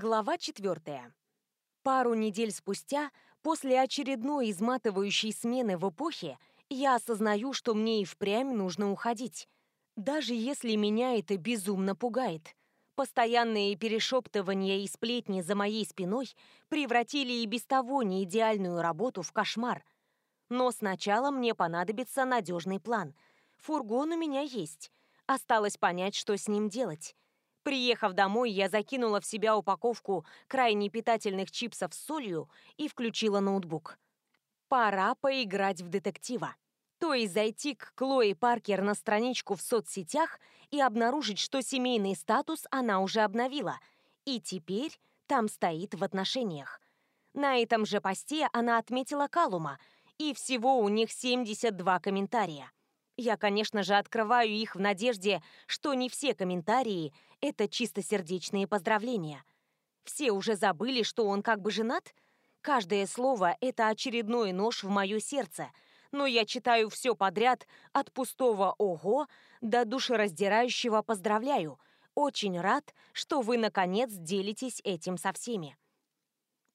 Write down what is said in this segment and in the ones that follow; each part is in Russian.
Глава четвертая. Пару недель спустя, после очередной изматывающей смены в эпохе, я осознаю, что мне и впрямь нужно уходить. Даже если меня это безумно пугает. Постоянные перешептывания и сплетни за моей спиной превратили и без того неидеальную работу в кошмар. Но сначала мне понадобится надежный план. Фургон у меня есть. Осталось понять, что с ним делать. Приехав домой, я закинула в себя упаковку крайне питательных чипсов с солью и включила ноутбук. Пора поиграть в детектива. То есть зайти к Клои Паркер на страничку в соцсетях и обнаружить, что семейный статус она уже обновила, и теперь там стоит в отношениях. На этом же посте она отметила Калума, и всего у них 72 комментария. Я, конечно же, открываю их в надежде, что не все комментарии — это чистосердечные поздравления. Все уже забыли, что он как бы женат? Каждое слово — это очередной нож в мое сердце, но я читаю все подряд от пустого «ого» до душераздирающего «поздравляю». Очень рад, что вы, наконец, делитесь этим со всеми.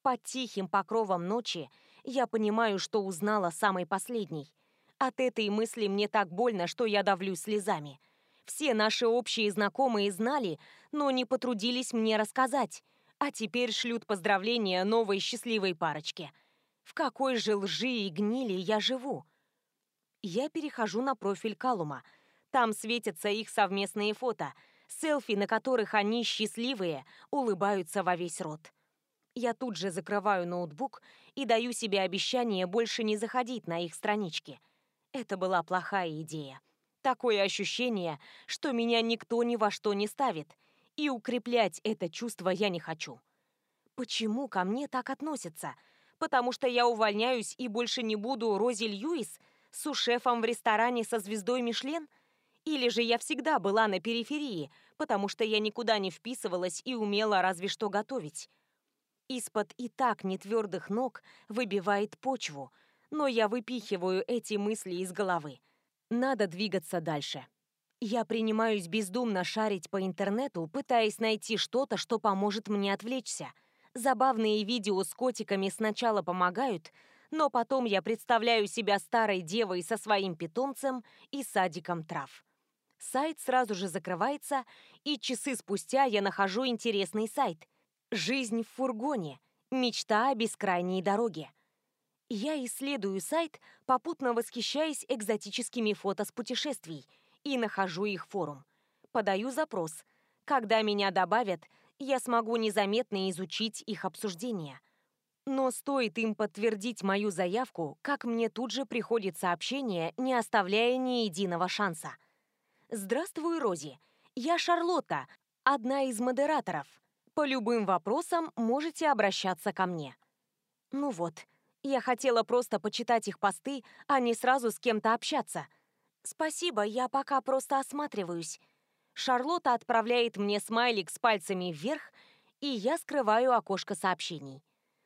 Под тихим покровом ночи я понимаю, что узнала самый последний — от этой мысли мне так больно, что я давлю слезами. Все наши общие знакомые знали, но не потрудились мне рассказать, а теперь шлют поздравления новой счастливой парочке. В какой же лжи и гнили я живу? Я перехожу на профиль Калума. Там светятся их совместные фото, селфи, на которых они счастливые, улыбаются во весь рот. Я тут же закрываю ноутбук и даю себе обещание больше не заходить на их странички – это была плохая идея. Такое ощущение, что меня никто ни во что не ставит, и укреплять это чувство я не хочу. Почему ко мне так относятся? Потому что я увольняюсь и больше не буду Рози Льюис, су-шефом в ресторане со звездой Мишлен? Или же я всегда была на периферии, потому что я никуда не вписывалась и умела разве что готовить? Из-под и так нетвердых ног выбивает почву – но я выпихиваю эти мысли из головы. Надо двигаться дальше. Я принимаюсь бездумно шарить по интернету, пытаясь найти что-то, что поможет мне отвлечься. Забавные видео с котиками сначала помогают, но потом я представляю себя старой девой со своим питомцем и садиком трав. Сайт сразу же закрывается, и часы спустя я нахожу интересный сайт. «Жизнь в фургоне. Мечта о бескрайней дороге». Я исследую сайт, попутно восхищаясь экзотическими фото с путешествий, и нахожу их форум. Подаю запрос. Когда меня добавят, я смогу незаметно изучить их обсуждения. Но стоит им подтвердить мою заявку, как мне тут же приходит сообщение, не оставляя ни единого шанса. «Здравствуй, Рози. Я Шарлотта, одна из модераторов. По любым вопросам можете обращаться ко мне». Ну вот, я хотела просто почитать их посты, а не сразу с кем-то общаться. Спасибо, я пока просто осматриваюсь. Шарлотта отправляет мне смайлик с пальцами вверх, и я скрываю окошко сообщений.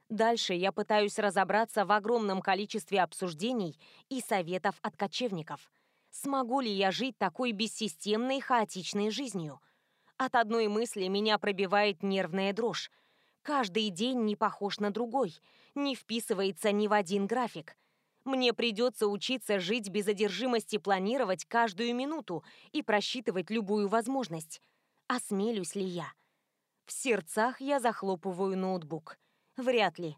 Дальше я пытаюсь разобраться в огромном количестве обсуждений и советов от кочевников. Смогу ли я жить такой бессистемной, хаотичной жизнью? От одной мысли меня пробивает нервная дрожь. Каждый день не похож на другой, не вписывается ни в один график. Мне придется учиться жить без одержимости, планировать каждую минуту и просчитывать любую возможность. Осмелюсь ли я? В сердцах я захлопываю ноутбук. Вряд ли.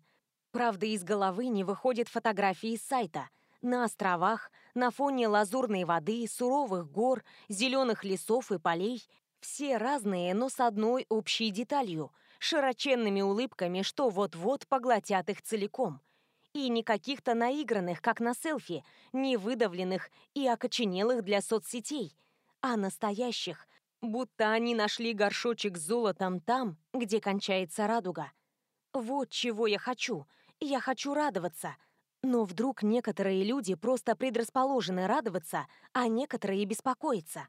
Правда, из головы не выходят фотографии с сайта. На островах, на фоне лазурной воды, суровых гор, зеленых лесов и полей. Все разные, но с одной общей деталью – широченными улыбками, что вот-вот поглотят их целиком. И не каких-то наигранных, как на селфи, не выдавленных и окоченелых для соцсетей, а настоящих, будто они нашли горшочек с золотом там, где кончается радуга. Вот чего я хочу. Я хочу радоваться. Но вдруг некоторые люди просто предрасположены радоваться, а некоторые беспокоиться.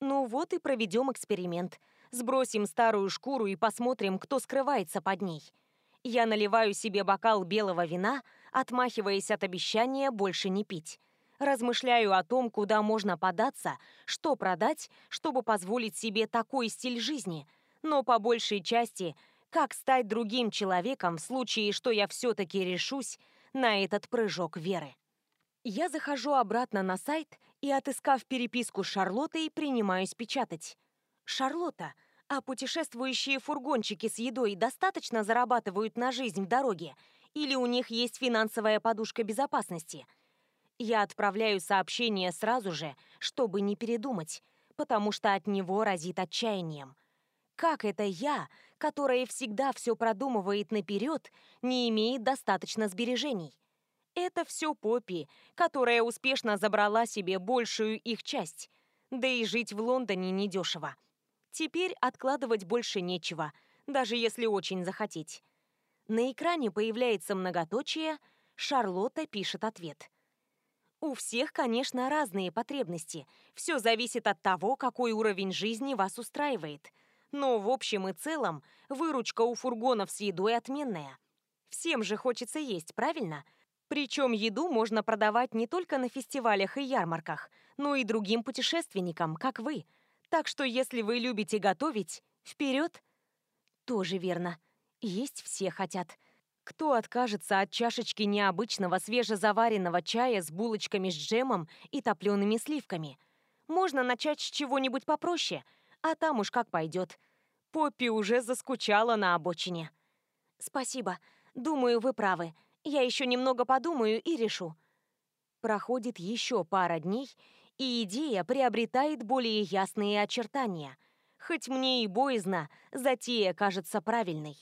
Ну вот и проведем эксперимент – Сбросим старую шкуру и посмотрим, кто скрывается под ней. Я наливаю себе бокал белого вина, отмахиваясь от обещания больше не пить. Размышляю о том, куда можно податься, что продать, чтобы позволить себе такой стиль жизни, но по большей части Как стать другим человеком в случае, что я все-таки решусь на этот прыжок веры? Я захожу обратно на сайт и, отыскав переписку с Шарлоттой, принимаюсь печатать. «Шарлотта, а путешествующие фургончики с едой достаточно зарабатывают на жизнь в дороге? Или у них есть финансовая подушка безопасности?» Я отправляю сообщение сразу же, чтобы не передумать, потому что от него разит отчаянием. Как это я, которая всегда все продумывает наперед, не имеет достаточно сбережений? Это все Поппи, которая успешно забрала себе большую их часть. Да и жить в Лондоне недешево. Теперь откладывать больше нечего, даже если очень захотеть. На экране появляется многоточие, Шарлотта пишет ответ. У всех, конечно, разные потребности. Все зависит от того, какой уровень жизни вас устраивает. Но в общем и целом выручка у фургонов с едой отменная. Всем же хочется есть, правильно? Причем еду можно продавать не только на фестивалях и ярмарках, но и другим путешественникам, как вы. Так что если вы любите готовить, вперед! Тоже верно. Есть все хотят. Кто откажется от чашечки необычного свежезаваренного чая с булочками с джемом и топлеными сливками? Можно начать с чего-нибудь попроще, а там уж как пойдет. Поппи уже заскучала на обочине. Спасибо. Думаю, вы правы. Я еще немного подумаю и решу. Проходит еще пара дней, и идея приобретает более ясные очертания. Хоть мне и боязно, затея кажется правильной.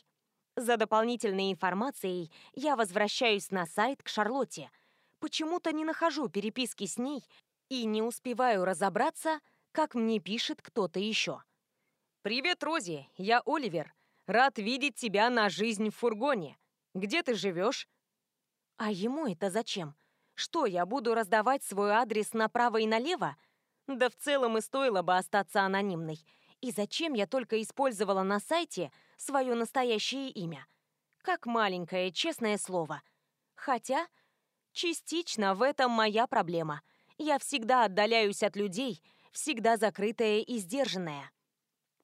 За дополнительной информацией я возвращаюсь на сайт к Шарлотте. Почему-то не нахожу переписки с ней и не успеваю разобраться, как мне пишет кто-то еще. «Привет, Рози, я Оливер. Рад видеть тебя на жизнь в фургоне. Где ты живешь?» А ему это зачем? Что, я буду раздавать свой адрес направо и налево? Да в целом и стоило бы остаться анонимной. И зачем я только использовала на сайте свое настоящее имя? Как маленькое, честное слово. Хотя, частично в этом моя проблема. Я всегда отдаляюсь от людей, всегда закрытая и сдержанная.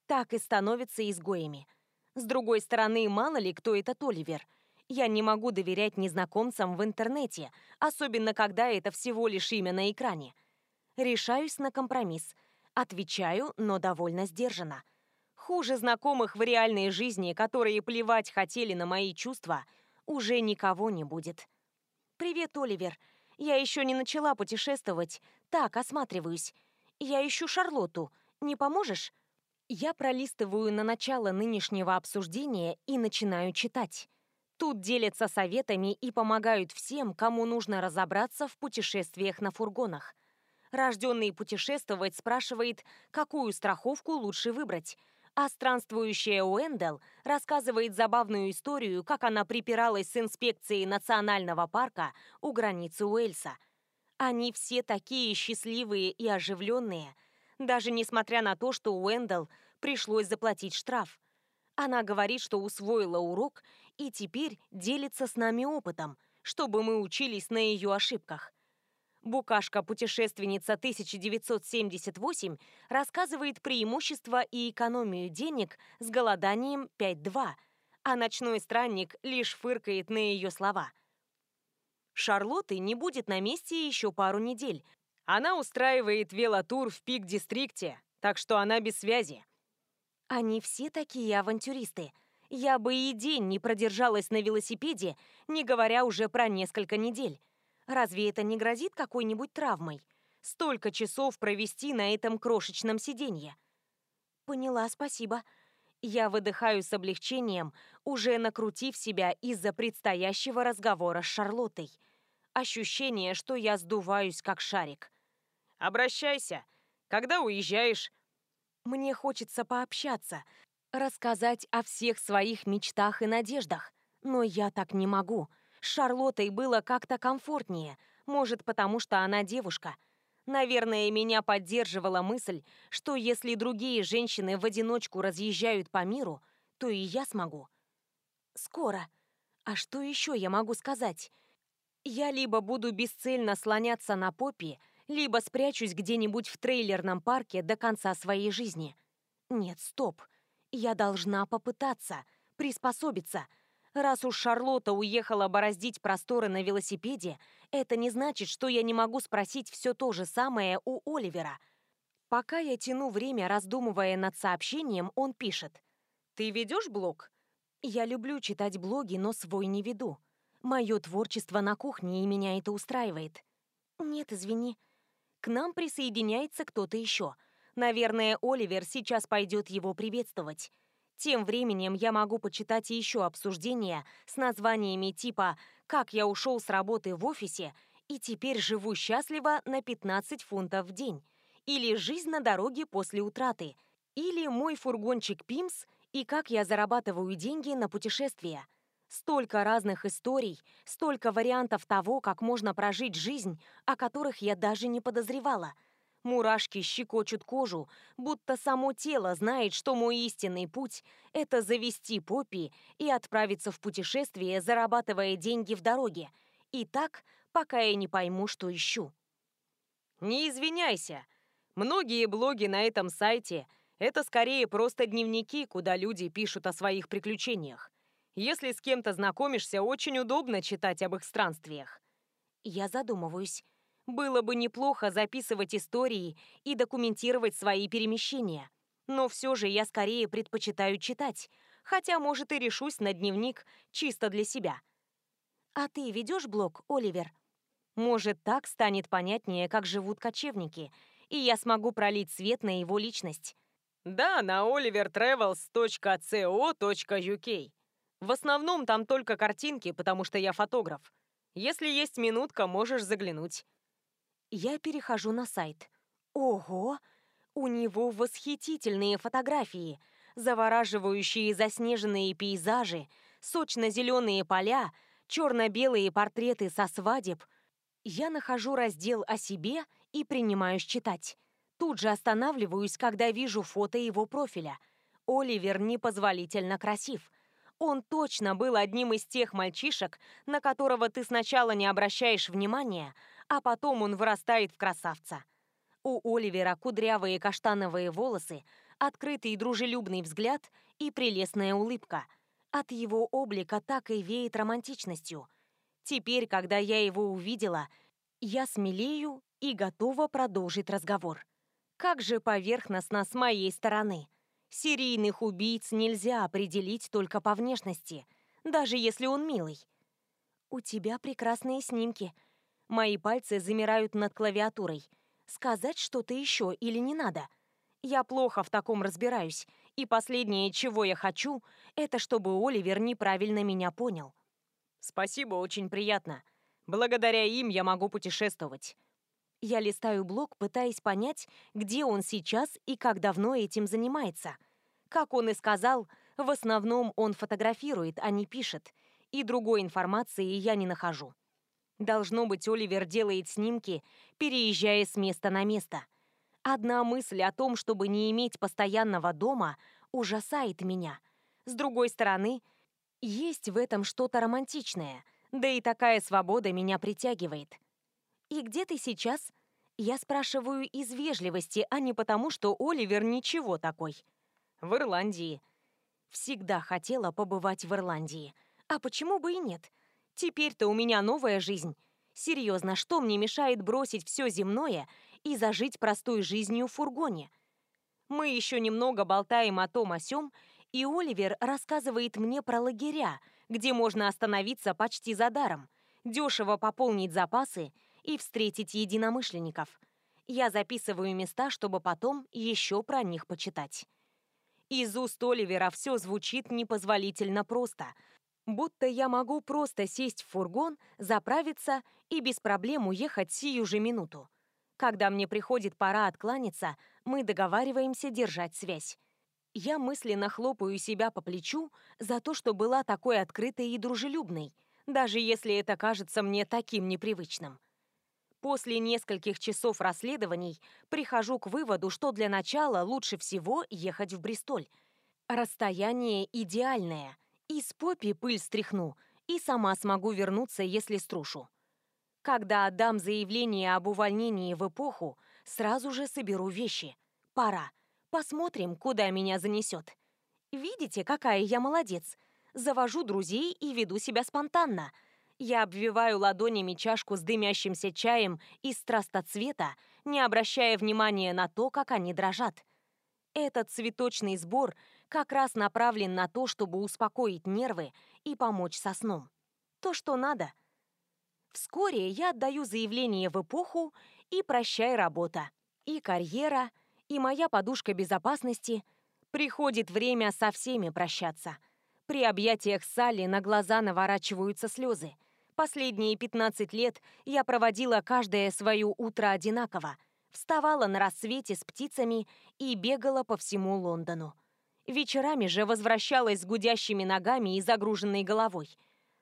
Так и становятся изгоями. С другой стороны, мало ли кто этот Оливер – я не могу доверять незнакомцам в интернете, особенно когда это всего лишь имя на экране. Решаюсь на компромисс. Отвечаю, но довольно сдержанно. Хуже знакомых в реальной жизни, которые плевать хотели на мои чувства, уже никого не будет. «Привет, Оливер. Я еще не начала путешествовать. Так, осматриваюсь. Я ищу Шарлотту. Не поможешь?» Я пролистываю на начало нынешнего обсуждения и начинаю читать. Тут делятся советами и помогают всем, кому нужно разобраться в путешествиях на фургонах. Рожденный путешествовать спрашивает, какую страховку лучше выбрать. А странствующая Уэндел рассказывает забавную историю, как она припиралась с инспекцией национального парка у границы Уэльса. Они все такие счастливые и оживленные, даже несмотря на то, что Уэндел пришлось заплатить штраф. Она говорит, что усвоила урок и теперь делится с нами опытом, чтобы мы учились на ее ошибках. Букашка-путешественница 1978 рассказывает преимущества и экономию денег с голоданием 5.2, а ночной странник лишь фыркает на ее слова. Шарлотты не будет на месте еще пару недель. Она устраивает велотур в Пик-дистрикте, так что она без связи. Они все такие авантюристы – я бы и день не продержалась на велосипеде, не говоря уже про несколько недель. Разве это не грозит какой-нибудь травмой? Столько часов провести на этом крошечном сиденье. Поняла, спасибо. Я выдыхаю с облегчением, уже накрутив себя из-за предстоящего разговора с Шарлоттой. Ощущение, что я сдуваюсь, как шарик. «Обращайся. Когда уезжаешь?» Мне хочется пообщаться, рассказать о всех своих мечтах и надеждах. Но я так не могу. С Шарлоттой было как-то комфортнее. Может, потому что она девушка. Наверное, меня поддерживала мысль, что если другие женщины в одиночку разъезжают по миру, то и я смогу. Скоро. А что еще я могу сказать? Я либо буду бесцельно слоняться на попе, либо спрячусь где-нибудь в трейлерном парке до конца своей жизни. Нет, стоп. Я должна попытаться, приспособиться. Раз уж Шарлотта уехала бороздить просторы на велосипеде, это не значит, что я не могу спросить все то же самое у Оливера. Пока я тяну время, раздумывая над сообщением, он пишет. «Ты ведешь блог?» Я люблю читать блоги, но свой не веду. Мое творчество на кухне, и меня это устраивает. Нет, извини. К нам присоединяется кто-то еще. Наверное, Оливер сейчас пойдет его приветствовать. Тем временем я могу почитать еще обсуждения с названиями типа «Как я ушел с работы в офисе и теперь живу счастливо на 15 фунтов в день» или «Жизнь на дороге после утраты» или «Мой фургончик Пимс» и «Как я зарабатываю деньги на путешествия». Столько разных историй, столько вариантов того, как можно прожить жизнь, о которых я даже не подозревала. Мурашки щекочут кожу, будто само тело знает, что мой истинный путь — это завести Поппи и отправиться в путешествие, зарабатывая деньги в дороге. И так, пока я не пойму, что ищу. Не извиняйся. Многие блоги на этом сайте — это скорее просто дневники, куда люди пишут о своих приключениях. Если с кем-то знакомишься, очень удобно читать об их странствиях. Я задумываюсь. Было бы неплохо записывать истории и документировать свои перемещения. Но все же я скорее предпочитаю читать, хотя, может, и решусь на дневник чисто для себя. А ты ведешь блог, Оливер? Может, так станет понятнее, как живут кочевники, и я смогу пролить свет на его личность. Да, на olivertravels.co.uk. В основном там только картинки, потому что я фотограф. Если есть минутка, можешь заглянуть. Я перехожу на сайт. Ого! У него восхитительные фотографии, завораживающие заснеженные пейзажи, сочно-зеленые поля, черно-белые портреты со свадеб. Я нахожу раздел о себе и принимаюсь читать. Тут же останавливаюсь, когда вижу фото его профиля. Оливер непозволительно красив. Он точно был одним из тех мальчишек, на которого ты сначала не обращаешь внимания, а потом он вырастает в красавца. У Оливера кудрявые каштановые волосы, открытый и дружелюбный взгляд и прелестная улыбка. От его облика так и веет романтичностью. Теперь, когда я его увидела, я смелею и готова продолжить разговор. Как же поверхностно с моей стороны. Серийных убийц нельзя определить только по внешности, даже если он милый. У тебя прекрасные снимки. Мои пальцы замирают над клавиатурой. Сказать что-то еще или не надо? Я плохо в таком разбираюсь, и последнее, чего я хочу, это чтобы Оливер неправильно меня понял. Спасибо, очень приятно. Благодаря им я могу путешествовать. Я листаю блог, пытаясь понять, где он сейчас и как давно этим занимается. Как он и сказал, в основном он фотографирует, а не пишет, и другой информации я не нахожу. Должно быть, Оливер делает снимки, переезжая с места на место. Одна мысль о том, чтобы не иметь постоянного дома, ужасает меня. С другой стороны, есть в этом что-то романтичное, да и такая свобода меня притягивает. «И где ты сейчас?» Я спрашиваю из вежливости, а не потому, что Оливер ничего такой. В Ирландии. Всегда хотела побывать в Ирландии. А почему бы и нет? Теперь-то у меня новая жизнь. Серьезно, что мне мешает бросить все земное и зажить простой жизнью в фургоне? Мы еще немного болтаем о том о сём, и Оливер рассказывает мне про лагеря, где можно остановиться почти за даром, дешево пополнить запасы и встретить единомышленников. Я записываю места, чтобы потом еще про них почитать. Из уст Оливера все звучит непозволительно просто, будто я могу просто сесть в фургон, заправиться и без проблем уехать сию же минуту. Когда мне приходит пора откланяться, мы договариваемся держать связь. Я мысленно хлопаю себя по плечу за то, что была такой открытой и дружелюбной, даже если это кажется мне таким непривычным. После нескольких часов расследований прихожу к выводу, что для начала лучше всего ехать в Бристоль. Расстояние идеальное. И с Поппи пыль стряхну, и сама смогу вернуться, если струшу. Когда отдам заявление об увольнении в эпоху, сразу же соберу вещи. Пора. Посмотрим, куда меня занесет. Видите, какая я молодец? Завожу друзей и веду себя спонтанно. Я обвиваю ладонями чашку с дымящимся чаем из страстоцвета, не обращая внимания на то, как они дрожат. Этот цветочный сбор как раз направлен на то, чтобы успокоить нервы и помочь со сном. То, что надо. Вскоре я отдаю заявление в эпоху и прощай работа, и карьера, и моя подушка безопасности. Приходит время со всеми прощаться. При объятиях Салли на глаза наворачиваются слезы. Последние 15 лет я проводила каждое свое утро одинаково, вставала на рассвете с птицами и бегала по всему Лондону. Вечерами же возвращалась с гудящими ногами и загруженной головой.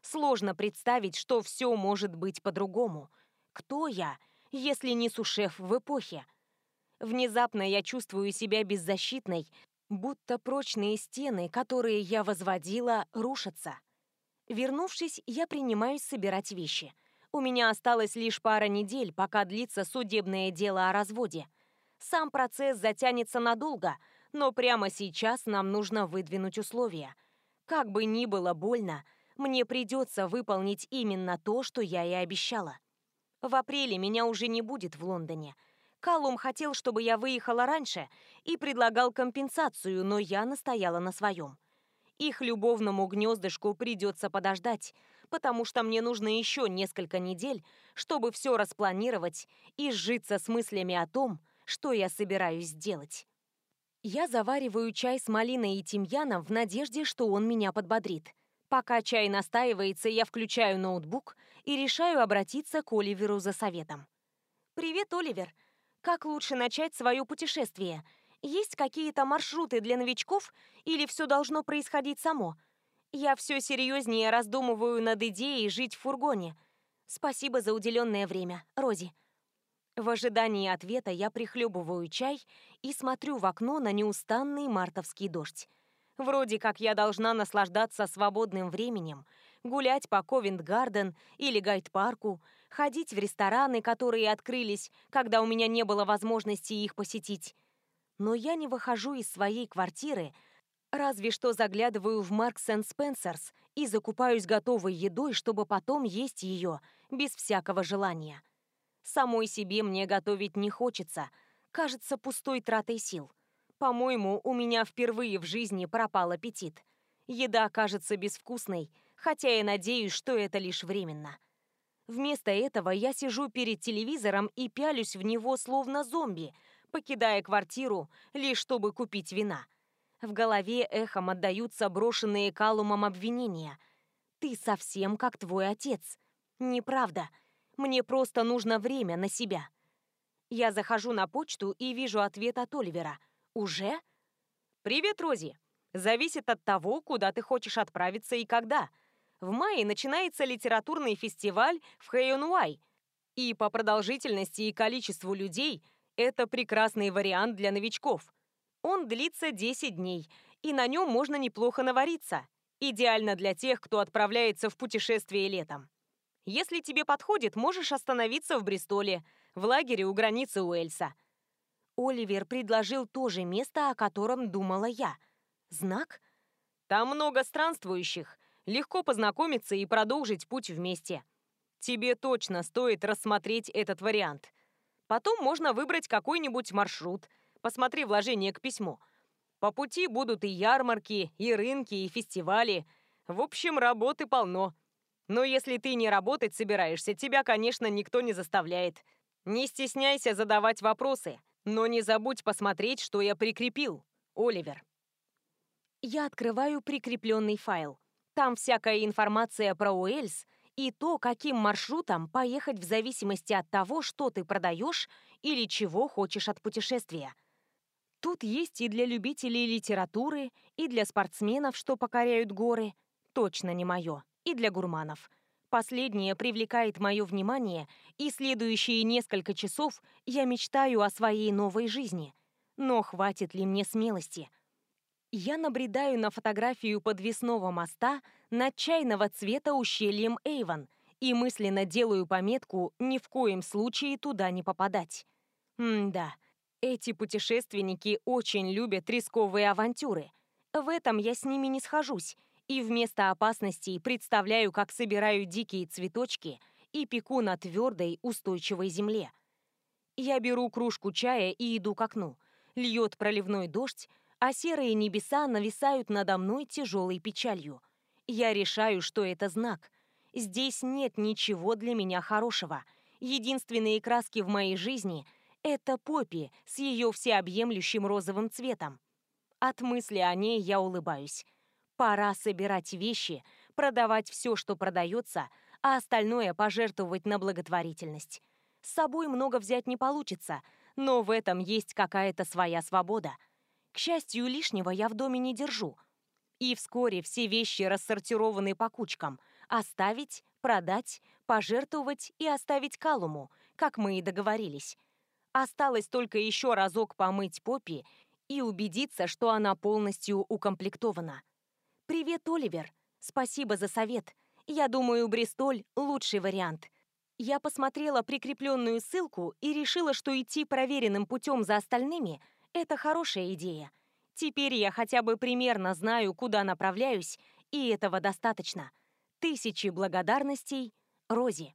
Сложно представить, что все может быть по-другому. Кто я, если не сушеф в эпохе? Внезапно я чувствую себя беззащитной, будто прочные стены, которые я возводила, рушатся. Вернувшись, я принимаюсь собирать вещи – у меня осталось лишь пара недель, пока длится судебное дело о разводе. Сам процесс затянется надолго, но прямо сейчас нам нужно выдвинуть условия. Как бы ни было больно, мне придется выполнить именно то, что я и обещала. В апреле меня уже не будет в Лондоне. Калум хотел, чтобы я выехала раньше и предлагал компенсацию, но я настояла на своем. Их любовному гнездышку придется подождать, потому что мне нужно еще несколько недель, чтобы все распланировать и сжиться с мыслями о том, что я собираюсь сделать. Я завариваю чай с малиной и тимьяном в надежде, что он меня подбодрит. Пока чай настаивается, я включаю ноутбук и решаю обратиться к Оливеру за советом. «Привет, Оливер. Как лучше начать свое путешествие? Есть какие-то маршруты для новичков или все должно происходить само?» Я все серьезнее раздумываю над идеей жить в фургоне. Спасибо за уделенное время, Рози. В ожидании ответа я прихлебываю чай и смотрю в окно на неустанный мартовский дождь. Вроде как я должна наслаждаться свободным временем, гулять по Ковент-Гарден или Гайд-парку, ходить в рестораны, которые открылись, когда у меня не было возможности их посетить. Но я не выхожу из своей квартиры, Разве что заглядываю в Маркс энд Спенсерс и закупаюсь готовой едой, чтобы потом есть ее, без всякого желания. Самой себе мне готовить не хочется. Кажется пустой тратой сил. По-моему, у меня впервые в жизни пропал аппетит. Еда кажется безвкусной, хотя я надеюсь, что это лишь временно. Вместо этого я сижу перед телевизором и пялюсь в него словно зомби, покидая квартиру, лишь чтобы купить вина. В голове эхом отдаются брошенные Калумом обвинения. «Ты совсем как твой отец». «Неправда. Мне просто нужно время на себя». Я захожу на почту и вижу ответ от Оливера. «Уже?» «Привет, Рози. Зависит от того, куда ты хочешь отправиться и когда. В мае начинается литературный фестиваль в Хэйонуай. И по продолжительности и количеству людей это прекрасный вариант для новичков. Он длится 10 дней, и на нем можно неплохо навариться. Идеально для тех, кто отправляется в путешествие летом. Если тебе подходит, можешь остановиться в Бристоле, в лагере у границы Уэльса. Оливер предложил то же место, о котором думала я. Знак? Там много странствующих. Легко познакомиться и продолжить путь вместе. Тебе точно стоит рассмотреть этот вариант. Потом можно выбрать какой-нибудь маршрут – Посмотри вложение к письму. По пути будут и ярмарки, и рынки, и фестивали. В общем, работы полно. Но если ты не работать собираешься, тебя, конечно, никто не заставляет. Не стесняйся задавать вопросы, но не забудь посмотреть, что я прикрепил. Оливер. Я открываю прикрепленный файл. Там всякая информация про Уэльс и то, каким маршрутом поехать в зависимости от того, что ты продаешь или чего хочешь от путешествия. Тут есть и для любителей литературы, и для спортсменов, что покоряют горы. Точно не мое. И для гурманов. Последнее привлекает мое внимание, и следующие несколько часов я мечтаю о своей новой жизни. Но хватит ли мне смелости? Я набредаю на фотографию подвесного моста над чайного цвета ущельем Эйвон и мысленно делаю пометку ни в коем случае туда не попадать. М-да, эти путешественники очень любят рисковые авантюры. В этом я с ними не схожусь, и вместо опасностей представляю, как собираю дикие цветочки и пеку на твердой, устойчивой земле. Я беру кружку чая и иду к окну. Льет проливной дождь, а серые небеса нависают надо мной тяжелой печалью. Я решаю, что это знак. Здесь нет ничего для меня хорошего. Единственные краски в моей жизни — это Поппи с ее всеобъемлющим розовым цветом. От мысли о ней я улыбаюсь. Пора собирать вещи, продавать все, что продается, а остальное пожертвовать на благотворительность. С собой много взять не получится, но в этом есть какая-то своя свобода. К счастью, лишнего я в доме не держу. И вскоре все вещи рассортированы по кучкам. Оставить, продать, пожертвовать и оставить Калуму, как мы и договорились. Осталось только еще разок помыть Поппи и убедиться, что она полностью укомплектована. «Привет, Оливер. Спасибо за совет. Я думаю, Бристоль – лучший вариант». Я посмотрела прикрепленную ссылку и решила, что идти проверенным путем за остальными – это хорошая идея. Теперь я хотя бы примерно знаю, куда направляюсь, и этого достаточно. Тысячи благодарностей, Рози.